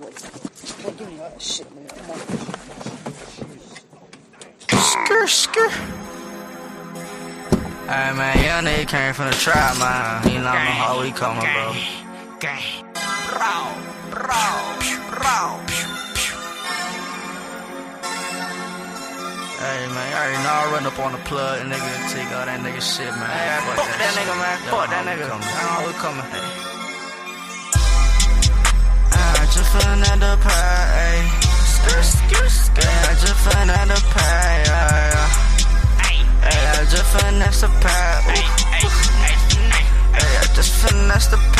Don't give me that shit, man. Come on. Skr, skr. Hey man, young nigga came from the trap, man. You know how we coming, bro. Gang. Bro, bro, bro. Hey man, you already know I run up on the plug and nigga take all that nigga shit, man. Hey, fuck that nigga, man. Fuck that how we nigga. How we coming? I finna the pie. Skr, skr, skr. Yeah, I just finna the pie, yeah. Ay, Hey, I just finesse the pie. ay, Ooh. ay, ay, ay. I just finesse the pie.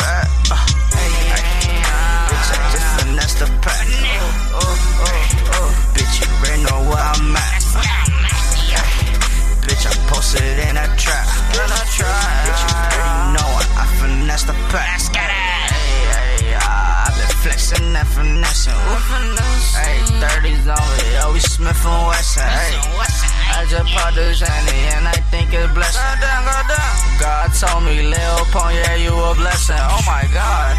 And finessing. Hey, 30s on me. Yo, we Smith and Wesson. Hey, I just the Zanny and I think it's blessing. God told me, Lil Pump, yeah, you a blessing. Oh my God.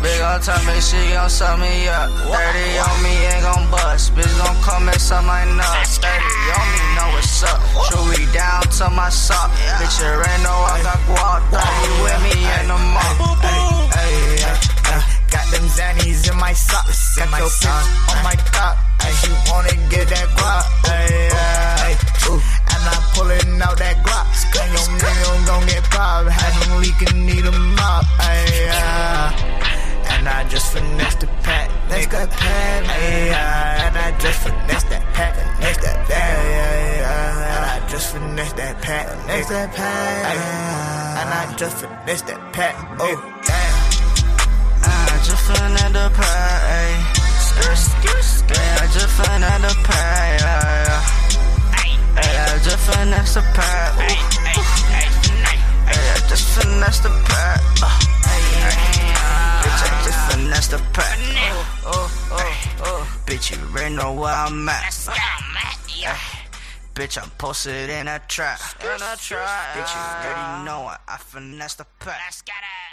Big ol' tell me she gon' suck me up. 30 on me ain't gon' bust. Bitch gon' come and suck my nuts. 30 on me know what's up. Should we down to my sock. Bitch, you already know I got guap. 30 with me in the mall. My socks. Got your bitch on my top. And she wanna get that guap. Ay, ay, and I'm pulling out that guap. And your nigga gon' get popped. Have him leaking, need a mop. Ay, ay, and I just finessed the pack. Next that pack. Ay, ay, and I just finessed that pack. Next that pack. Ay, ay, ay, and I just finessed that pack. Next that pack. And I just finessed that pack. Oh, just finna the pie. Yeah, I just finna the pie, yeah, yeah. Ay, Hey, I just finesse the pie. ay, Ooh. ay, ay, ay. I just finesse the pie. Uh. Bitch, I just finesse the pie. Oh, oh, oh, oh. Bitch, you already know where I'm at. Let's go, man. Yeah. Bitch, I'm posted in a trap. In a trap. Bitch, you already know it. I finesse the pie. Let's get it.